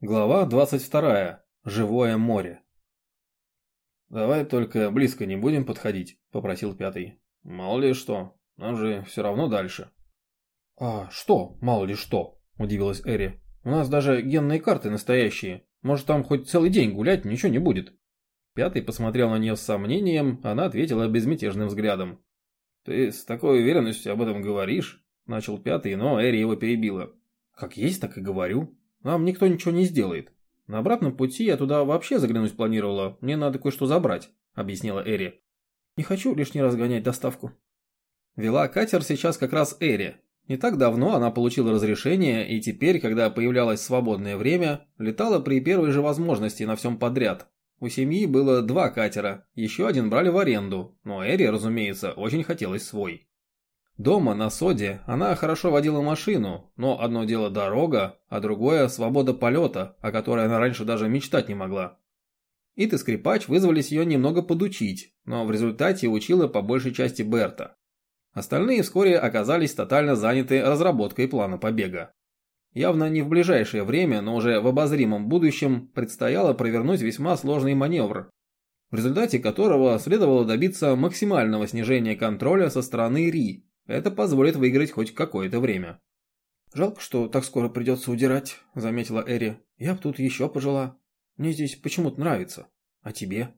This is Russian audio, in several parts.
Глава 22. Живое море. «Давай только близко не будем подходить», — попросил пятый. «Мало ли что, нам же все равно дальше». «А что, мало ли что?» — удивилась Эри. «У нас даже генные карты настоящие. Может, там хоть целый день гулять, ничего не будет». Пятый посмотрел на нее с сомнением, она ответила безмятежным взглядом. «Ты с такой уверенностью об этом говоришь?» — начал пятый, но Эри его перебила. «Как есть, так и говорю. Нам никто ничего не сделает. На обратном пути я туда вообще заглянуть планировала. Мне надо кое-что забрать», — объяснила Эри. «Не хочу лишний раз гонять доставку». Вела катер сейчас как раз Эри. Не так давно она получила разрешение, и теперь, когда появлялось свободное время, летала при первой же возможности на всем подряд. У семьи было два катера, еще один брали в аренду, но Эри, разумеется, очень хотелось свой. Дома, на Соде, она хорошо водила машину, но одно дело дорога, а другое – свобода полета, о которой она раньше даже мечтать не могла. Ит и Скрипач вызвались ее немного подучить, но в результате учила по большей части Берта. Остальные вскоре оказались тотально заняты разработкой плана побега. Явно не в ближайшее время, но уже в обозримом будущем предстояло провернуть весьма сложный маневр, в результате которого следовало добиться максимального снижения контроля со стороны Ри, это позволит выиграть хоть какое-то время. «Жалко, что так скоро придется удирать», — заметила Эри. «Я б тут еще пожила. Мне здесь почему-то нравится. А тебе?»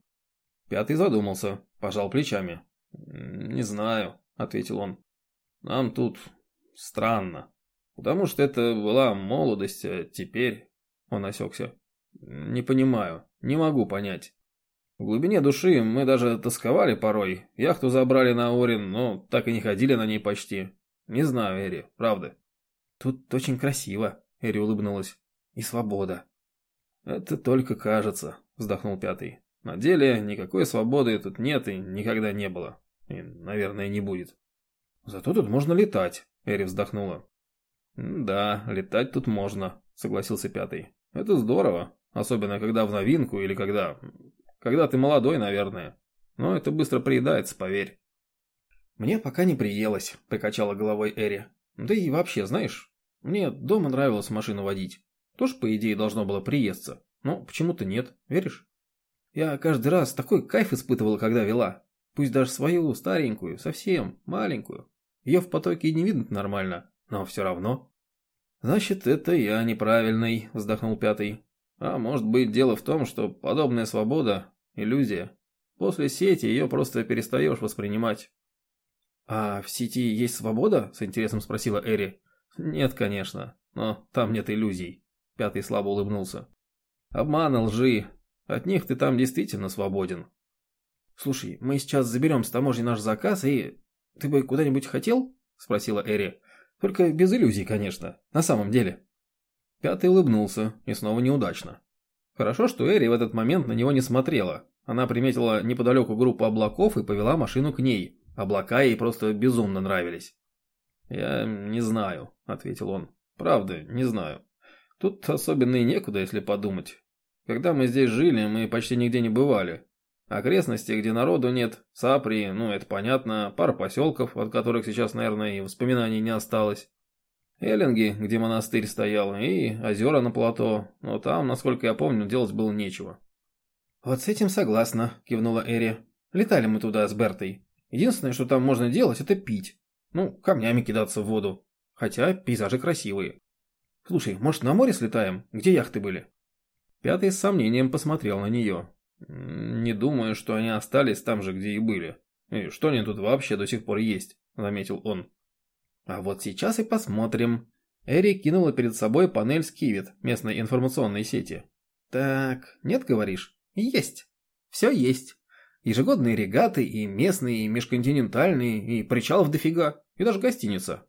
Пятый задумался, пожал плечами. «Не знаю», — ответил он. «Нам тут странно. Потому что это была молодость, а теперь...» Он осекся. «Не понимаю, не могу понять. В глубине души мы даже тосковали порой. Яхту забрали на Орин, но так и не ходили на ней почти. Не знаю, Эри, правда. Тут очень красиво, Эри улыбнулась. И свобода. Это только кажется, вздохнул пятый. На деле никакой свободы тут нет и никогда не было. И, наверное, не будет. Зато тут можно летать, Эри вздохнула. Да, летать тут можно, согласился пятый. Это здорово, особенно когда в новинку или когда когда ты молодой, наверное. Но это быстро приедается, поверь. Мне пока не приелось, покачала головой Эри. Да и вообще, знаешь, мне дома нравилось машину водить. Тоже, по идее, должно было приесться. Но почему-то нет, веришь? Я каждый раз такой кайф испытывала, когда вела. Пусть даже свою, старенькую, совсем, маленькую. Ее в потоке не видно нормально, но все равно. Значит, это я неправильный, вздохнул пятый. А может быть дело в том, что подобная свобода – иллюзия. После сети ее просто перестаешь воспринимать. «А в сети есть свобода?» – с интересом спросила Эри. «Нет, конечно, но там нет иллюзий», – Пятый слабо улыбнулся. «Обмана, лжи. От них ты там действительно свободен». «Слушай, мы сейчас заберем с таможни наш заказ и... Ты бы куда-нибудь хотел?» – спросила Эри. «Только без иллюзий, конечно, на самом деле». Пятый улыбнулся, и снова неудачно. Хорошо, что Эри в этот момент на него не смотрела. Она приметила неподалеку группу облаков и повела машину к ней. Облака ей просто безумно нравились. «Я не знаю», — ответил он. «Правда, не знаю. Тут особенно и некуда, если подумать. Когда мы здесь жили, мы почти нигде не бывали. Окрестности, где народу нет, Сапри, ну это понятно, пара поселков, от которых сейчас, наверное, и воспоминаний не осталось. Эллинги, где монастырь стоял, и озера на плато, но там, насколько я помню, делать было нечего. «Вот с этим согласна», — кивнула Эри. «Летали мы туда с Бертой. Единственное, что там можно делать, это пить. Ну, камнями кидаться в воду. Хотя пейзажи красивые. Слушай, может, на море слетаем? Где яхты были?» Пятый с сомнением посмотрел на нее. «Не думаю, что они остались там же, где и были. И что они тут вообще до сих пор есть?» — заметил он. А вот сейчас и посмотрим. Эри кинула перед собой панель Скивит местной информационной сети. Так, нет, говоришь? Есть. Все есть. Ежегодные регаты, и местные, и межконтинентальные, и причалов дофига, и даже гостиница.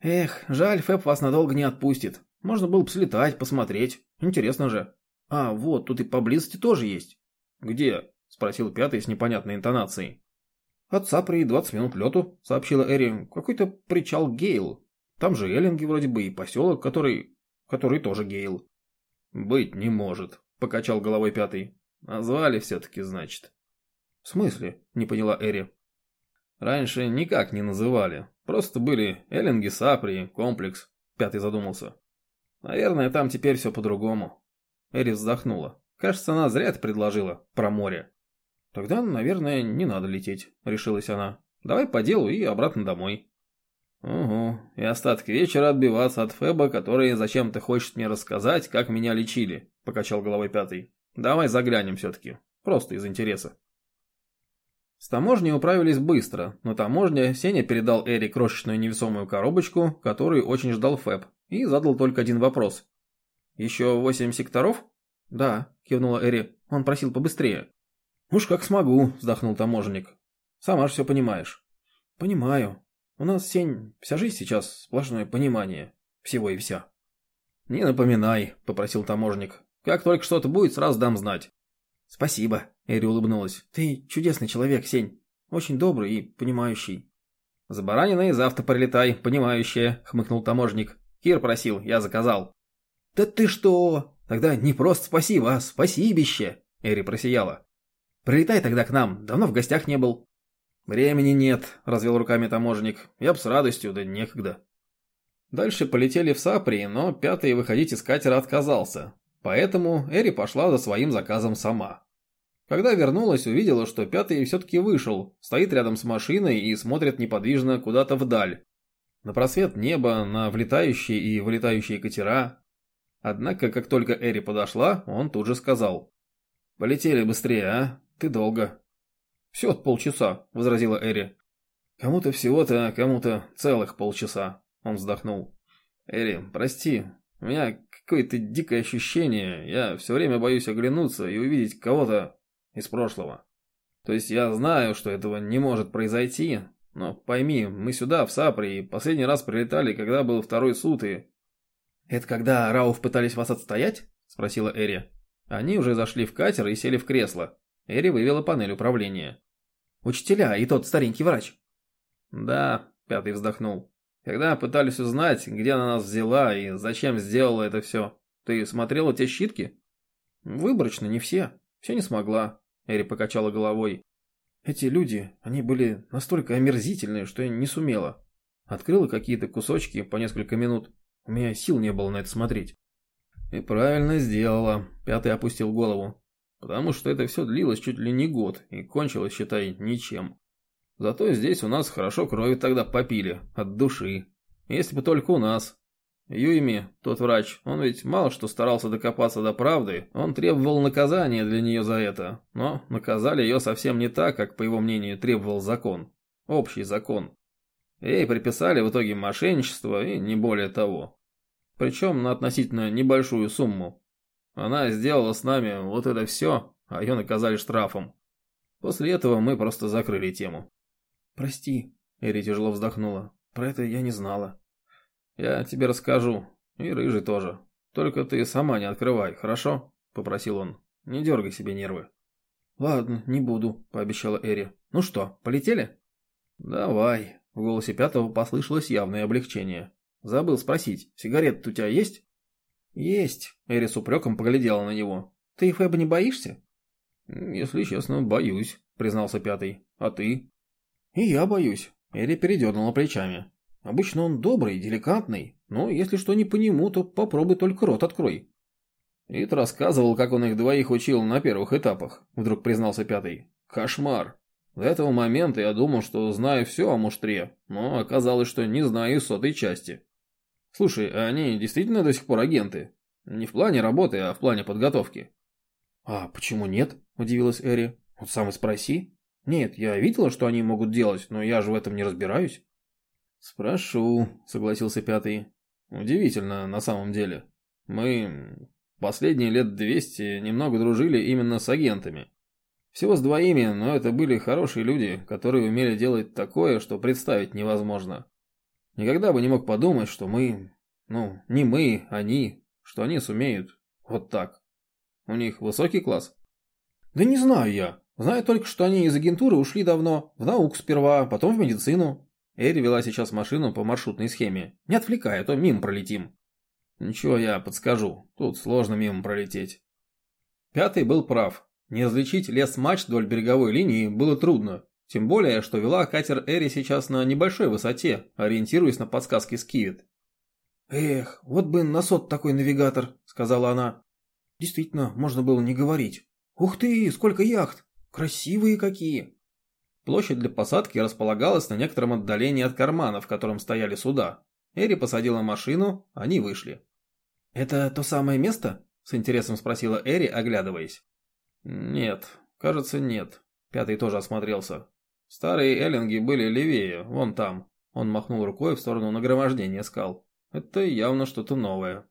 Эх, жаль, Фэб вас надолго не отпустит. Можно было бы слетать, посмотреть. Интересно же. А, вот, тут и поблизости тоже есть. Где? Спросил пятый с непонятной интонацией. «От Сапри 20 минут лету», — сообщила Эри. «Какой-то причал Гейл. Там же Эллинги вроде бы и поселок, который... который тоже Гейл». «Быть не может», — покачал головой пятый. «Назвали все-таки, значит». «В смысле?» — не поняла Эри. «Раньше никак не называли. Просто были Эллинги, Сапри, комплекс», — пятый задумался. «Наверное, там теперь все по-другому. Эри вздохнула. Кажется, она зря это предложила, про море. Тогда, наверное, не надо лететь, решилась она. Давай по делу и обратно домой. Угу, и остаток вечера отбиваться от Феба, который зачем-то хочет мне рассказать, как меня лечили, покачал головой пятый. Давай заглянем все-таки, просто из интереса. С таможней управились быстро. На таможне Сеня передал Эри крошечную невесомую коробочку, которую очень ждал Фэб, и задал только один вопрос. «Еще восемь секторов?» «Да», – кивнула Эри. «Он просил побыстрее». «Уж как смогу», – вздохнул таможенник. «Сама ж все понимаешь». «Понимаю. У нас, Сень, вся жизнь сейчас сплошное понимание. Всего и вся». «Не напоминай», – попросил таможник. «Как только что-то будет, сразу дам знать». «Спасибо», — Эри улыбнулась. «Ты чудесный человек, Сень. Очень добрый и понимающий». «За бараниной завтра прилетай, понимающая», — хмыкнул таможник. «Кир просил, я заказал». «Да ты что? Тогда не просто спасибо, а спасибище!» Эри просияла. «Прилетай тогда к нам, давно в гостях не был». «Времени нет», — развел руками таможник. «Я б с радостью, да некогда». Дальше полетели в Сапри, но пятый выходить из катера отказался. Поэтому Эри пошла за своим заказом сама. Когда вернулась, увидела, что пятый все-таки вышел, стоит рядом с машиной и смотрит неподвижно куда-то вдаль. На просвет неба, на влетающие и вылетающие катера. Однако, как только Эри подошла, он тут же сказал. «Полетели быстрее, а? Ты долго». «Всего полчаса», — возразила Эри. «Кому-то всего-то, а кому-то целых полчаса», — он вздохнул. «Эри, прости, у меня какое-то дикое ощущение. Я все время боюсь оглянуться и увидеть кого-то из прошлого. То есть я знаю, что этого не может произойти, но пойми, мы сюда, в Сапри, последний раз прилетали, когда был второй суд и... «Это когда Рауф пытались вас отстоять?» – спросила Эри. Они уже зашли в катер и сели в кресло. Эри вывела панель управления. «Учителя и тот старенький врач». «Да», – пятый вздохнул. Когда пытались узнать, где она нас взяла и зачем сделала это все, ты смотрела те щитки? Выборочно, не все. Все не смогла. Эри покачала головой. Эти люди, они были настолько омерзительные, что я не сумела. Открыла какие-то кусочки по несколько минут. У меня сил не было на это смотреть. И правильно сделала. Пятый опустил голову. Потому что это все длилось чуть ли не год и кончилось, считай, ничем. Зато здесь у нас хорошо крови тогда попили, от души. Если бы только у нас. Юйми, тот врач, он ведь мало что старался докопаться до правды, он требовал наказания для нее за это, но наказали ее совсем не так, как, по его мнению, требовал закон. Общий закон. Ей приписали в итоге мошенничество и не более того. Причем на относительно небольшую сумму. Она сделала с нами вот это все, а ее наказали штрафом. После этого мы просто закрыли тему. «Прости», — Эри тяжело вздохнула. «Про это я не знала». «Я тебе расскажу. И Рыжий тоже. Только ты сама не открывай, хорошо?» — попросил он. «Не дергай себе нервы». «Ладно, не буду», — пообещала Эри. «Ну что, полетели?» «Давай», — в голосе пятого послышалось явное облегчение. «Забыл спросить, сигарет у тебя есть?» «Есть», — Эри с упреком поглядела на него. «Ты Фэба не боишься?» «Если честно, боюсь», — признался пятый. «А ты?» «И я боюсь», — Эри передернула плечами. «Обычно он добрый, деликатный, но если что не по нему, то попробуй только рот открой». Ит рассказывал, как он их двоих учил на первых этапах, вдруг признался пятый. Кошмар. До этого момента я думал, что знаю все о муштре, но оказалось, что не знаю и сотой части. Слушай, а они действительно до сих пор агенты? Не в плане работы, а в плане подготовки. А почему нет? Удивилась Эри. Вот сам и спроси. Нет, я видела, что они могут делать, но я же в этом не разбираюсь. Спрошу, согласился пятый. Удивительно, на самом деле. Мы последние лет двести немного дружили именно с агентами. Всего с двоими, но это были хорошие люди, которые умели делать такое, что представить невозможно. Никогда бы не мог подумать, что мы... Ну, не мы, они, что они сумеют вот так. У них высокий класс? Да не знаю я, Знаю только, что они из агентуры ушли давно, в науку сперва, потом в медицину. Эри вела сейчас машину по маршрутной схеме. Не отвлекай, а то мимо пролетим. Ничего, я подскажу. Тут сложно мимо пролететь. Пятый был прав. Не различить лес-матч вдоль береговой линии было трудно. Тем более, что вела катер Эри сейчас на небольшой высоте, ориентируясь на подсказки Скивет. «Эх, вот бы на сот такой навигатор», — сказала она. Действительно, можно было не говорить. Ух ты, сколько яхт! Красивые какие! Площадь для посадки располагалась на некотором отдалении от кармана, в котором стояли суда. Эри посадила машину, они вышли. «Это то самое место?» – с интересом спросила Эри, оглядываясь. «Нет, кажется, нет». Пятый тоже осмотрелся. Старые эллинги были левее, вон там. Он махнул рукой в сторону нагромождения скал. Это явно что-то новое.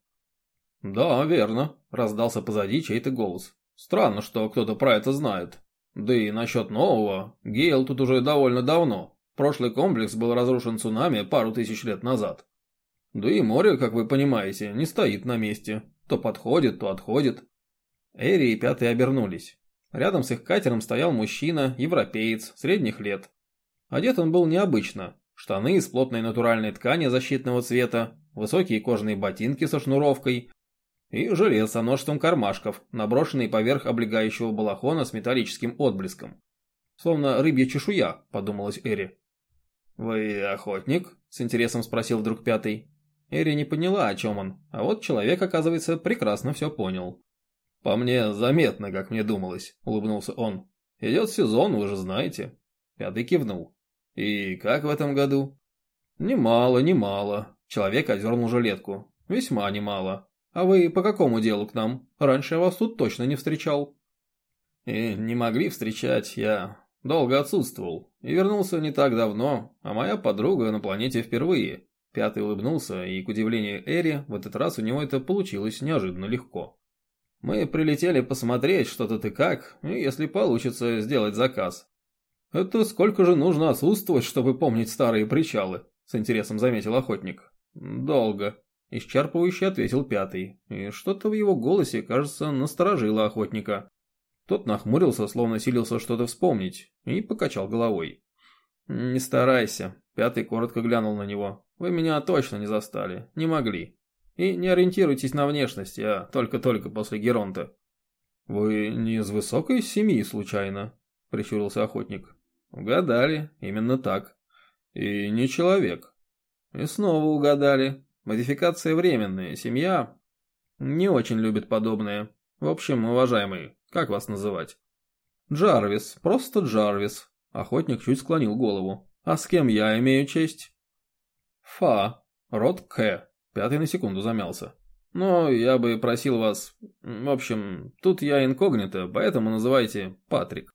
«Да, верно», – раздался позади чей-то голос. «Странно, что кто-то про это знает. Да и насчет нового, Гейл тут уже довольно давно. Прошлый комплекс был разрушен цунами пару тысяч лет назад. Да и море, как вы понимаете, не стоит на месте. То подходит, то отходит». Эри и Пятый обернулись. Рядом с их катером стоял мужчина, европеец, средних лет. Одет он был необычно. Штаны из плотной натуральной ткани защитного цвета, высокие кожаные ботинки со шнуровкой и жилет со множеством кармашков, наброшенный поверх облегающего балахона с металлическим отблеском. Словно рыбья чешуя, подумалась Эри. «Вы охотник?» – с интересом спросил вдруг пятый. Эри не поняла, о чем он, а вот человек, оказывается, прекрасно все понял. «По мне заметно, как мне думалось», — улыбнулся он. «Идет сезон, вы же знаете». Пятый кивнул. «И как в этом году?» «Немало, немало». Человек озернул жилетку. «Весьма немало. А вы по какому делу к нам? Раньше я вас тут точно не встречал». «И не могли встречать, я долго отсутствовал. И вернулся не так давно, а моя подруга на планете впервые». Пятый улыбнулся, и, к удивлению Эри, в этот раз у него это получилось неожиданно легко. Мы прилетели посмотреть, что тут и как, и если получится, сделать заказ. Это сколько же нужно отсутствовать, чтобы помнить старые причалы? С интересом заметил охотник. Долго. Исчерпывающе ответил пятый. И что-то в его голосе, кажется, насторожило охотника. Тот нахмурился, словно силился что-то вспомнить, и покачал головой. «Не старайся», — пятый коротко глянул на него. «Вы меня точно не застали, не могли. И не ориентируйтесь на внешность, а только-только после Геронта. «Вы не из высокой семьи, случайно?» – прищурился охотник. «Угадали, именно так. И не человек. И снова угадали. Модификация временная, семья не очень любит подобное. В общем, уважаемый, как вас называть?» «Джарвис, просто Джарвис», – охотник чуть склонил голову. «А с кем я имею честь?» «Фа, род К», Пятый на секунду замялся. «Но я бы просил вас... В общем, тут я инкогнито, поэтому называйте Патрик».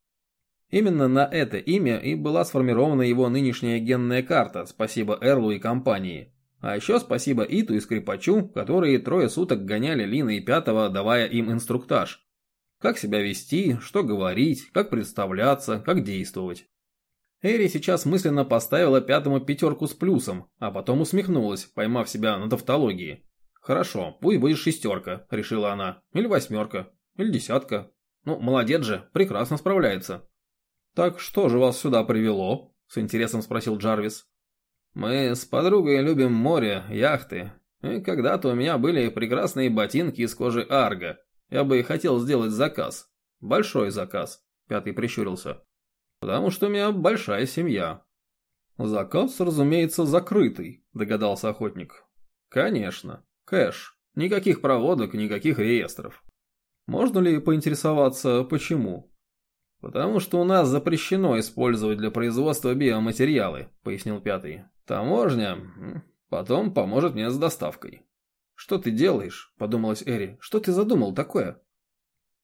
Именно на это имя и была сформирована его нынешняя генная карта, спасибо Эрлу и компании. А еще спасибо Иту и Скрипачу, которые трое суток гоняли Лина и Пятого, давая им инструктаж. Как себя вести, что говорить, как представляться, как действовать. Эри сейчас мысленно поставила пятому пятерку с плюсом, а потом усмехнулась, поймав себя на тавтологии. «Хорошо, пусть будет шестерка», — решила она. «Или восьмерка. Или десятка. Ну, молодец же, прекрасно справляется». «Так что же вас сюда привело?» — с интересом спросил Джарвис. «Мы с подругой любим море, яхты. И когда-то у меня были прекрасные ботинки из кожи арго. Я бы хотел сделать заказ. Большой заказ», — пятый прищурился. Потому что у меня большая семья. Заказ, разумеется, закрытый, догадался охотник. Конечно. Кэш. Никаких проводок, никаких реестров. Можно ли поинтересоваться, почему? Потому что у нас запрещено использовать для производства биоматериалы, пояснил пятый. Таможня потом поможет мне с доставкой. Что ты делаешь? Подумалась Эри. Что ты задумал такое?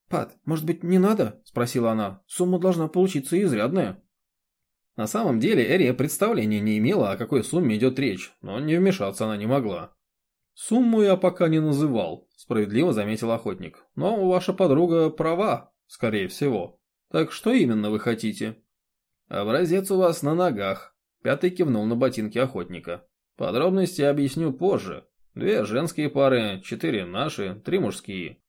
«Пат, может быть, не надо?» – спросила она. «Сумма должна получиться изрядная». На самом деле Эрия представления не имела, о какой сумме идет речь, но не вмешаться она не могла. «Сумму я пока не называл», – справедливо заметил охотник. «Но ваша подруга права, скорее всего. Так что именно вы хотите?» «Образец у вас на ногах», – пятый кивнул на ботинки охотника. «Подробности объясню позже. Две женские пары, четыре наши, три мужские.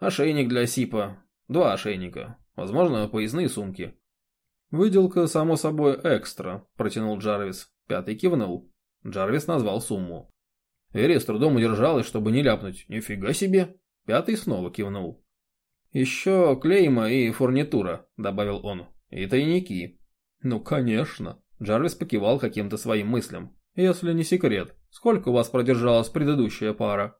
Ошейник для СИПа. Два ошейника. Возможно, поясные сумки. «Выделка, само собой, экстра», – протянул Джарвис. Пятый кивнул. Джарвис назвал сумму. Эри с трудом удержалась, чтобы не ляпнуть. «Нифига себе!» Пятый снова кивнул. «Еще клейма и фурнитура», – добавил он. «И тайники». «Ну, конечно». Джарвис покивал каким-то своим мыслям. «Если не секрет, сколько у вас продержалась предыдущая пара?»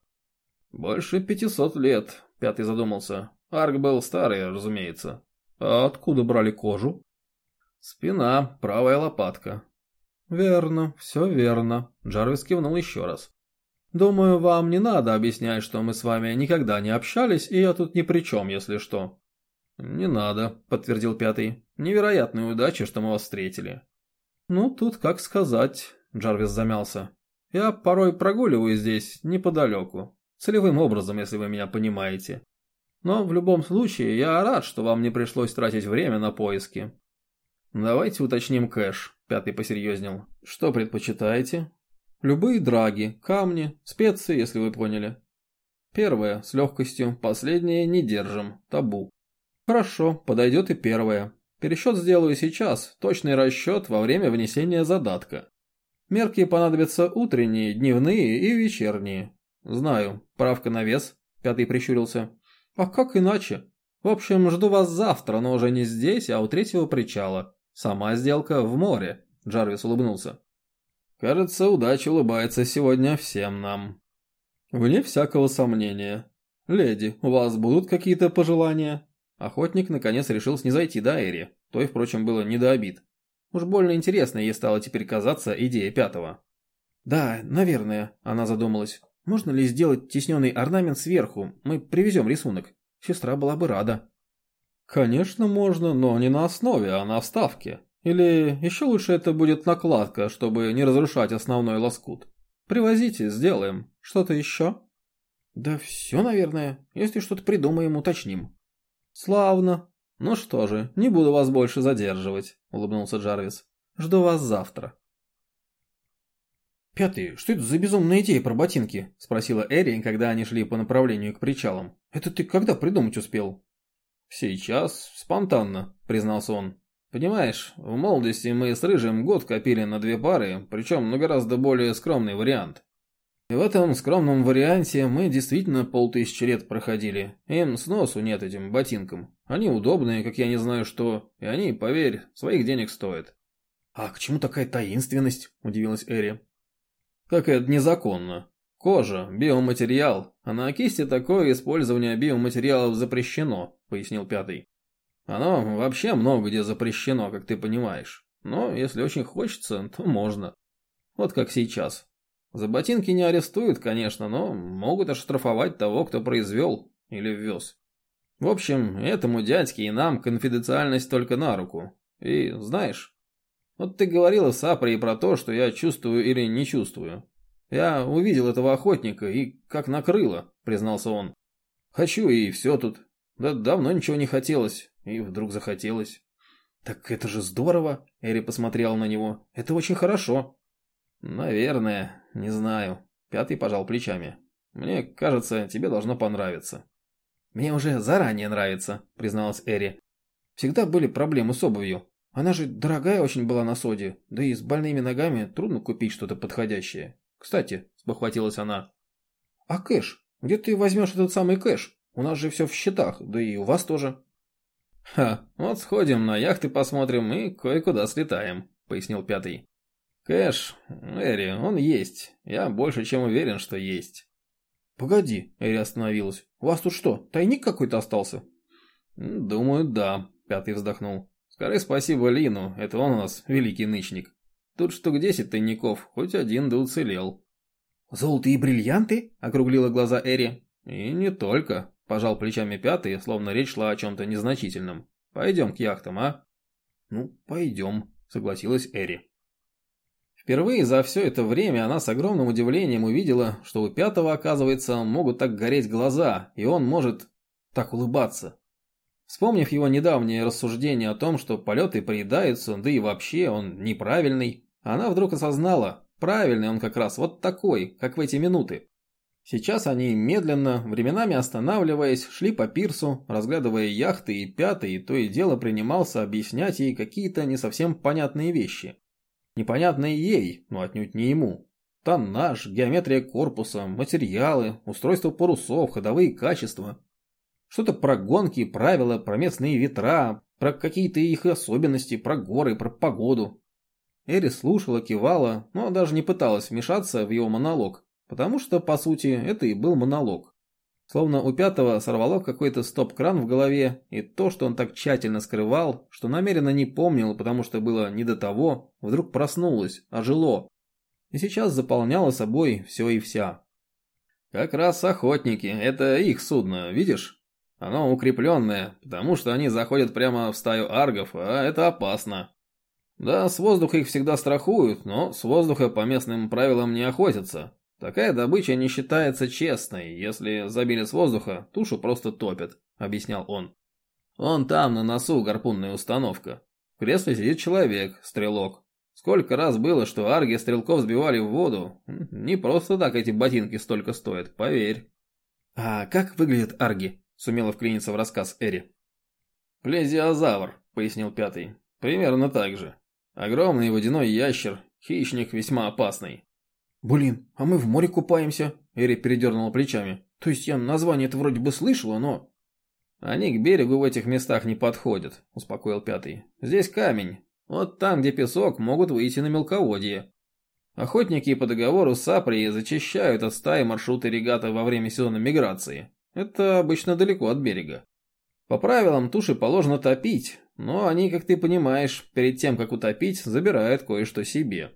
Больше пятисот лет, пятый задумался. Арк был старый, разумеется. А откуда брали кожу? Спина, правая лопатка. Верно, все верно. Джарвис кивнул еще раз. Думаю, вам не надо объяснять, что мы с вами никогда не общались, и я тут ни при чем, если что. Не надо, подтвердил пятый. Невероятная удача, что мы вас встретили. Ну, тут как сказать, Джарвис замялся. Я порой прогуливаю здесь неподалеку. Целевым образом, если вы меня понимаете. Но в любом случае, я рад, что вам не пришлось тратить время на поиски. Давайте уточним кэш, пятый посерьезнел. Что предпочитаете? Любые драги, камни, специи, если вы поняли. Первое, с легкостью, последнее не держим, табу. Хорошо, подойдет и первое. Пересчет сделаю сейчас, точный расчет во время внесения задатка. Мерки понадобятся утренние, дневные и вечерние. Знаю, правка на вес, пятый прищурился. А как иначе? В общем, жду вас завтра, но уже не здесь, а у третьего причала. Сама сделка в море, Джарвис улыбнулся. Кажется, удача улыбается сегодня всем нам. Вне всякого сомнения. Леди, у вас будут какие-то пожелания? Охотник наконец решил снизойти до Эри. Той, впрочем, было не до обид. Уж больно интересно ей стала теперь казаться идея пятого. «Да, наверное», — она задумалась. «Можно ли сделать тесненный орнамент сверху? Мы привезем рисунок. Сестра была бы рада». «Конечно можно, но не на основе, а на вставке. Или еще лучше это будет накладка, чтобы не разрушать основной лоскут. Привозите, сделаем. Что-то еще? Да все, наверное. Если что-то придумаем, уточним. Славно. Ну что же, не буду вас больше задерживать, улыбнулся Джарвис. Жду вас завтра. «Пятый, что это за безумная идея про ботинки?» – спросила Эри, когда они шли по направлению к причалам. «Это ты когда придумать успел?» «Сейчас, спонтанно», – признался он. Понимаешь, в молодости мы с Рыжим год копили на две пары, причем на гораздо более скромный вариант. И в этом скромном варианте мы действительно полтысячи лет проходили. Им сносу нет этим ботинкам. Они удобные, как я не знаю что, и они, поверь, своих денег стоят. «А к чему такая таинственность?» – удивилась Эри. «Как это незаконно. Кожа, биоматериал, а на кисти такое использование биоматериалов запрещено», – пояснил пятый. Оно вообще много где запрещено, как ты понимаешь. Но если очень хочется, то можно. Вот как сейчас. За ботинки не арестуют, конечно, но могут оштрафовать того, кто произвел или ввез. В общем, этому дядьке и нам конфиденциальность только на руку. И знаешь, вот ты говорила с Априей про то, что я чувствую или не чувствую. Я увидел этого охотника и как накрыло, признался он. Хочу и все тут. Да давно ничего не хотелось. И вдруг захотелось. «Так это же здорово!» — Эри посмотрела на него. «Это очень хорошо!» «Наверное, не знаю». Пятый пожал плечами. «Мне кажется, тебе должно понравиться». «Мне уже заранее нравится», — призналась Эри. «Всегда были проблемы с обувью. Она же дорогая очень была на соде, да и с больными ногами трудно купить что-то подходящее. Кстати», — спохватилась она. «А кэш? Где ты возьмешь этот самый кэш? У нас же все в счетах, да и у вас тоже». «Ха, вот сходим на яхты посмотрим и кое-куда слетаем», — пояснил пятый. «Кэш, Эри, он есть. Я больше чем уверен, что есть». «Погоди», — Эри остановилась. «У вас тут что, тайник какой-то остался?» «Думаю, да», — пятый вздохнул. «Скажи спасибо Лину, это он у нас великий нычник. Тут штук десять тайников, хоть один да уцелел». «Золотые бриллианты?» — округлила глаза Эри. «И не только», Пожал плечами пятый, словно речь шла о чем-то незначительном. Пойдем к яхтам, а? Ну, пойдем, согласилась Эри. Впервые за все это время она с огромным удивлением увидела, что у пятого, оказывается, могут так гореть глаза, и он может так улыбаться. Вспомнив его недавнее рассуждение о том, что полеты приедаются, да и вообще он неправильный, она вдруг осознала, правильный он как раз вот такой, как в эти минуты. Сейчас они медленно, временами останавливаясь, шли по пирсу, разглядывая яхты и пятый, то и дело принимался объяснять ей какие-то не совсем понятные вещи. Непонятные ей, но отнюдь не ему. Тоннаж, геометрия корпуса, материалы, устройство парусов, ходовые качества. Что-то про гонки, правила, про местные ветра, про какие-то их особенности, про горы, про погоду. Эри слушала, кивала, но даже не пыталась вмешаться в его монолог, Потому что, по сути, это и был монолог. Словно у пятого сорвало какой-то стоп-кран в голове, и то, что он так тщательно скрывал, что намеренно не помнил, потому что было не до того, вдруг проснулось, ожило. И сейчас заполняло собой все и вся. Как раз охотники, это их судно, видишь? Оно укрепленное, потому что они заходят прямо в стаю аргов, а это опасно. Да, с воздуха их всегда страхуют, но с воздуха по местным правилам не охотятся. Такая добыча не считается честной. Если забили с воздуха, тушу просто топят, объяснял он. Он там на носу гарпунная установка. В кресле сидит человек, стрелок. Сколько раз было, что арги стрелков сбивали в воду. Не просто так эти ботинки столько стоят, поверь. А как выглядят арги? Сумела вклиниться в рассказ Эри. Плезиозавр, пояснил пятый. Примерно так же. Огромный водяной ящер, хищник весьма опасный. «Блин, а мы в море купаемся», — Эри передернула плечами. «То есть я название это вроде бы слышала, но...» «Они к берегу в этих местах не подходят», — успокоил пятый. «Здесь камень. Вот там, где песок, могут выйти на мелководье. Охотники по договору с Априей зачищают от стаи маршруты регата во время сезона миграции. Это обычно далеко от берега. По правилам туши положено топить, но они, как ты понимаешь, перед тем, как утопить, забирают кое-что себе.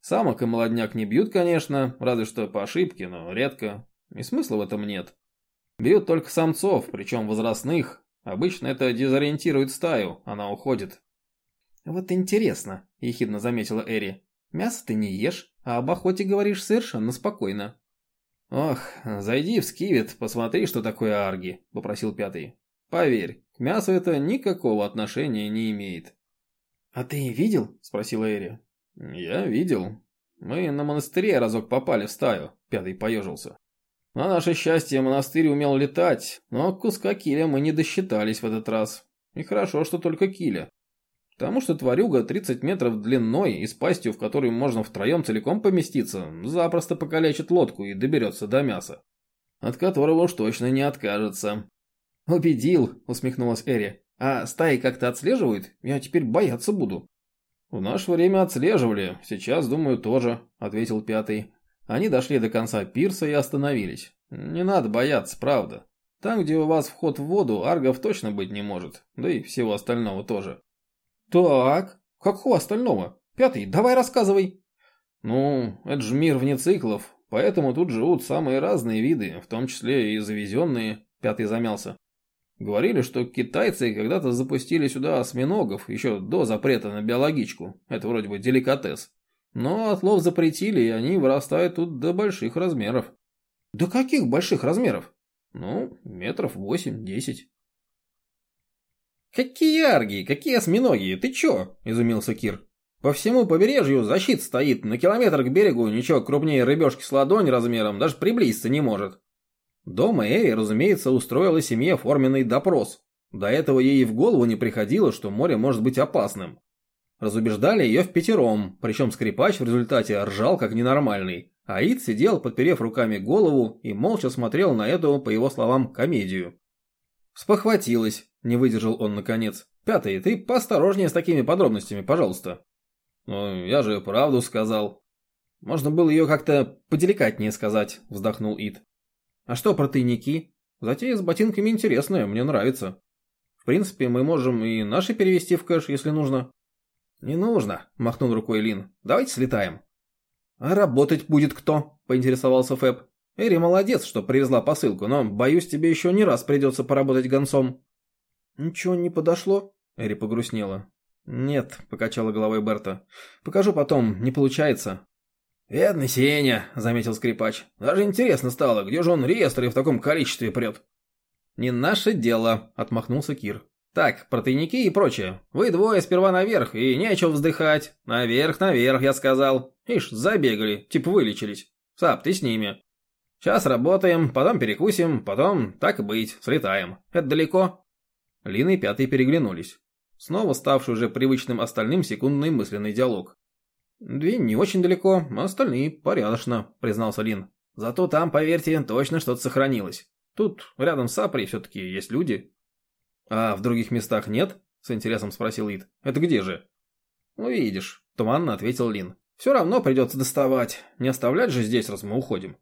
Самок и молодняк не бьют, конечно, разве что по ошибке, но редко. И смысла в этом нет. Бьют только самцов, причем возрастных. Обычно это дезориентирует стаю, она уходит. «Вот интересно», – ехидно заметила Эри. «Мясо ты не ешь, а об охоте говоришь совершенно спокойно». «Ох, зайди в скивет, посмотри, что такое арги», – попросил пятый. «Поверь, к мясу это никакого отношения не имеет». «А ты видел?» – спросила Эри. «Я видел. Мы на монастыре разок попали в стаю», — пятый поежился. На наше счастье, монастырь умел летать, но куска киля мы не досчитались в этот раз. И хорошо, что только киля. Потому что тварюга 30 метров длиной и с пастью, в которой можно втроем целиком поместиться, запросто покалечит лодку и доберется до мяса. От которого уж точно не откажется. «Убедил», — усмехнулась Эри. «А стаи как-то отслеживают? Я теперь бояться буду». «В наше время отслеживали, сейчас, думаю, тоже», — ответил пятый. Они дошли до конца пирса и остановились. «Не надо бояться, правда. Там, где у вас вход в воду, аргов точно быть не может, да и всего остального тоже». «Так, какого остального? Пятый, давай рассказывай». «Ну, это же мир вне циклов, поэтому тут живут самые разные виды, в том числе и завезенные», — пятый замялся. Говорили, что китайцы когда-то запустили сюда осьминогов еще до запрета на биологичку. Это вроде бы деликатес. Но отлов запретили, и они вырастают тут до больших размеров. До каких больших размеров? Ну, метров восемь-десять. «Какие арги, какие осьминоги, ты чё?» – изумился Кир. «По всему побережью защит стоит, на километр к берегу ничего крупнее рыбешки с ладонь размером даже приблизиться не может. Дома Эри, разумеется, устроила семье форменный допрос. До этого ей в голову не приходило, что море может быть опасным. Разубеждали ее в пятером, причем скрипач в результате ржал как ненормальный. Аид сидел, подперев руками голову, и молча смотрел на эту, по его словам, комедию. Спохватилась, не выдержал он наконец. «Пятый, ты поосторожнее с такими подробностями, пожалуйста». «Ну, я же правду сказал». «Можно было ее как-то поделикатнее сказать», вздохнул Ид. А что про тайники? Затея с ботинками интересная, мне нравится. В принципе, мы можем и наши перевести в кэш, если нужно. Не нужно, махнул рукой Лин. Давайте слетаем. А работать будет кто? Поинтересовался Фэб. Эри молодец, что привезла посылку, но, боюсь, тебе еще не раз придется поработать гонцом. Ничего не подошло? Эри погрустнела. «Нет», — покачала головой Берта. «Покажу потом, не получается. «Бедный Сеня», — заметил скрипач. «Даже интересно стало, где же он реестры в таком количестве прет?» «Не наше дело», — отмахнулся Кир. «Так, про тайники и прочее. Вы двое сперва наверх, и нечего вздыхать. Наверх, наверх, я сказал. Ишь, забегали, типа вылечились. Сап, ты с ними. Сейчас работаем, потом перекусим, потом, так и быть, слетаем. Это далеко?» Лина и Пятый переглянулись. Снова ставший уже привычным остальным секундный мысленный диалог. «Две не очень далеко, а остальные порядочно», — признался Лин. «Зато там, поверьте, точно что-то сохранилось. Тут рядом с Апри все-таки есть люди». «А в других местах нет?» — с интересом спросил Ид. «Это где же?» «Увидишь», — туманно ответил Лин. «Все равно придется доставать. Не оставлять же здесь, раз мы уходим».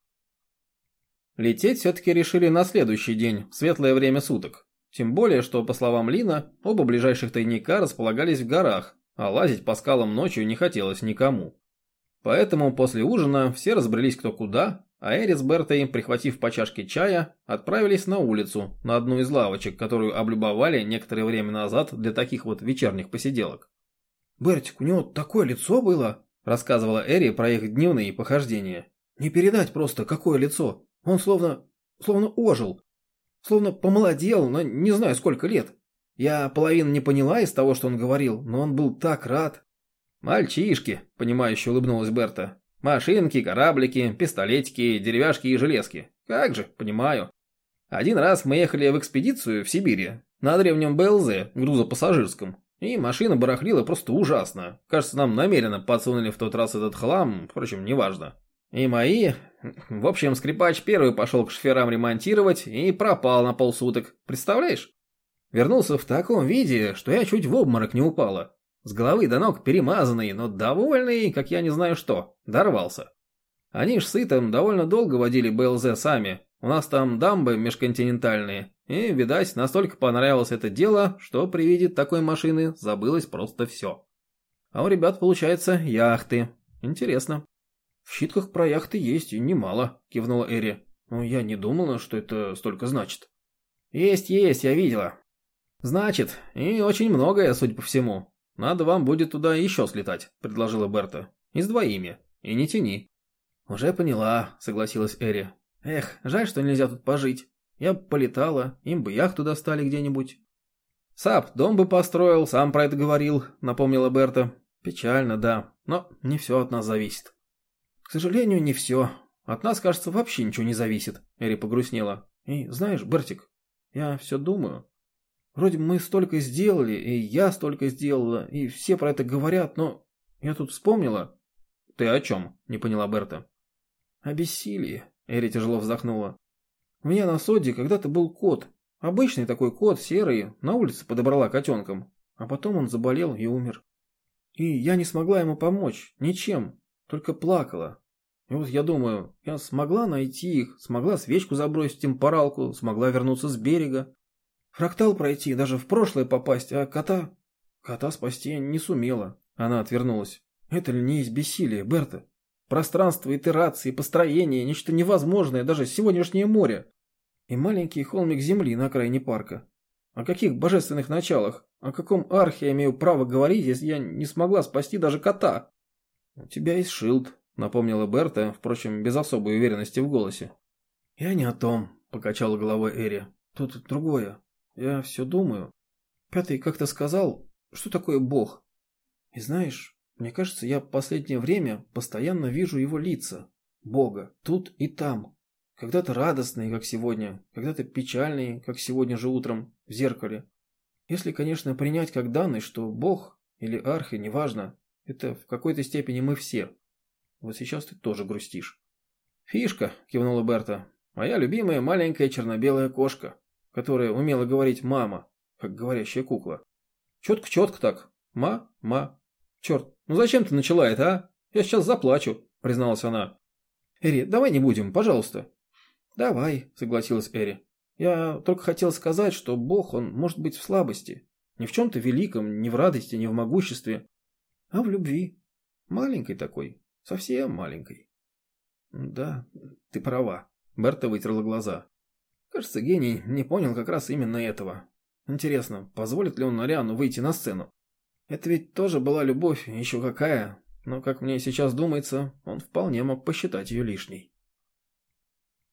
Лететь все-таки решили на следующий день, в светлое время суток. Тем более, что, по словам Лина, оба ближайших тайника располагались в горах, а лазить по скалам ночью не хотелось никому. Поэтому после ужина все разбрелись кто куда, а Эри с Бертой, прихватив по чашке чая, отправились на улицу, на одну из лавочек, которую облюбовали некоторое время назад для таких вот вечерних посиделок. «Бертик, у него такое лицо было!» – рассказывала Эри про их дневные похождения. «Не передать просто, какое лицо! Он словно... словно ожил. Словно помолодел, но не знаю сколько лет. Я половину не поняла из того, что он говорил, но он был так рад». «Мальчишки», – понимающе улыбнулась Берта. Машинки, кораблики, пистолетики, деревяшки и железки. Как же, понимаю. Один раз мы ехали в экспедицию в Сибири, на древнем БЛЗ, грузопассажирском. И машина барахлила просто ужасно. Кажется, нам намеренно подсунули в тот раз этот хлам, впрочем, неважно. И мои... В общем, скрипач первый пошел к шоферам ремонтировать и пропал на полсуток. Представляешь? Вернулся в таком виде, что я чуть в обморок не упала. С головы до ног перемазанный, но довольный, как я не знаю что. Дорвался. Они ж с Итом довольно долго водили БЛЗ сами. У нас там дамбы межконтинентальные. И, видать, настолько понравилось это дело, что при виде такой машины забылось просто все. А у ребят, получается, яхты. Интересно. В щитках про яхты есть и немало, кивнула Эри. Но я не думала, что это столько значит. Есть, есть, я видела. Значит, и очень многое, судя по всему. «Надо вам будет туда еще слетать», — предложила Берта. «И с двоими. И не тяни». «Уже поняла», — согласилась Эри. «Эх, жаль, что нельзя тут пожить. Я бы полетала, им бы яхту достали где-нибудь». «Сап, дом бы построил, сам про это говорил», — напомнила Берта. «Печально, да, но не все от нас зависит». «К сожалению, не все. От нас, кажется, вообще ничего не зависит», — Эри погрустнела. «И знаешь, Бертик, я все думаю, Вроде мы столько сделали, и я столько сделала, и все про это говорят, но я тут вспомнила. Ты о чем? Не поняла Берта. О бессилии. Эри тяжело вздохнула. У меня на соде когда-то был кот. Обычный такой кот, серый, на улице подобрала котенком. А потом он заболел и умер. И я не смогла ему помочь, ничем, только плакала. И вот я думаю, я смогла найти их, смогла свечку забросить им поралку, смогла вернуться с берега. Фрактал пройти, даже в прошлое попасть, а кота... Кота спасти не сумела. Она отвернулась. Это ли не есть бессилие, Берта? Пространство, итерации, построение, нечто невозможное, даже сегодняшнее море. И маленький холмик земли на окраине парка. О каких божественных началах, о каком архе я имею право говорить, если я не смогла спасти даже кота? У тебя есть шилд, напомнила Берта, впрочем, без особой уверенности в голосе. Я не о том, покачала головой Эри. Тут другое. Я все думаю. Пятый как-то сказал, что такое Бог. И знаешь, мне кажется, я в последнее время постоянно вижу его лица. Бога. Тут и там. Когда-то радостные, как сегодня. Когда-то печальные, как сегодня же утром, в зеркале. Если, конечно, принять как данный, что Бог или Архи, неважно, это в какой-то степени мы все. Вот сейчас ты тоже грустишь. «Фишка», — кивнула Берта. «Моя любимая маленькая черно-белая кошка которая умела говорить «мама», как говорящая кукла. Четко-четко так. Ма-ма. Черт, ну зачем ты начала это, а? Я сейчас заплачу, призналась она. Эри, давай не будем, пожалуйста. Давай, согласилась Эри. Я только хотел сказать, что Бог, он может быть в слабости. Не в чем-то великом, не в радости, не в могуществе, а в любви. Маленькой такой, совсем маленькой. Да, ты права. Берта вытерла глаза. Кажется, гений не понял как раз именно этого. Интересно, позволит ли он Ариану выйти на сцену? Это ведь тоже была любовь, еще какая, но, как мне сейчас думается, он вполне мог посчитать ее лишней.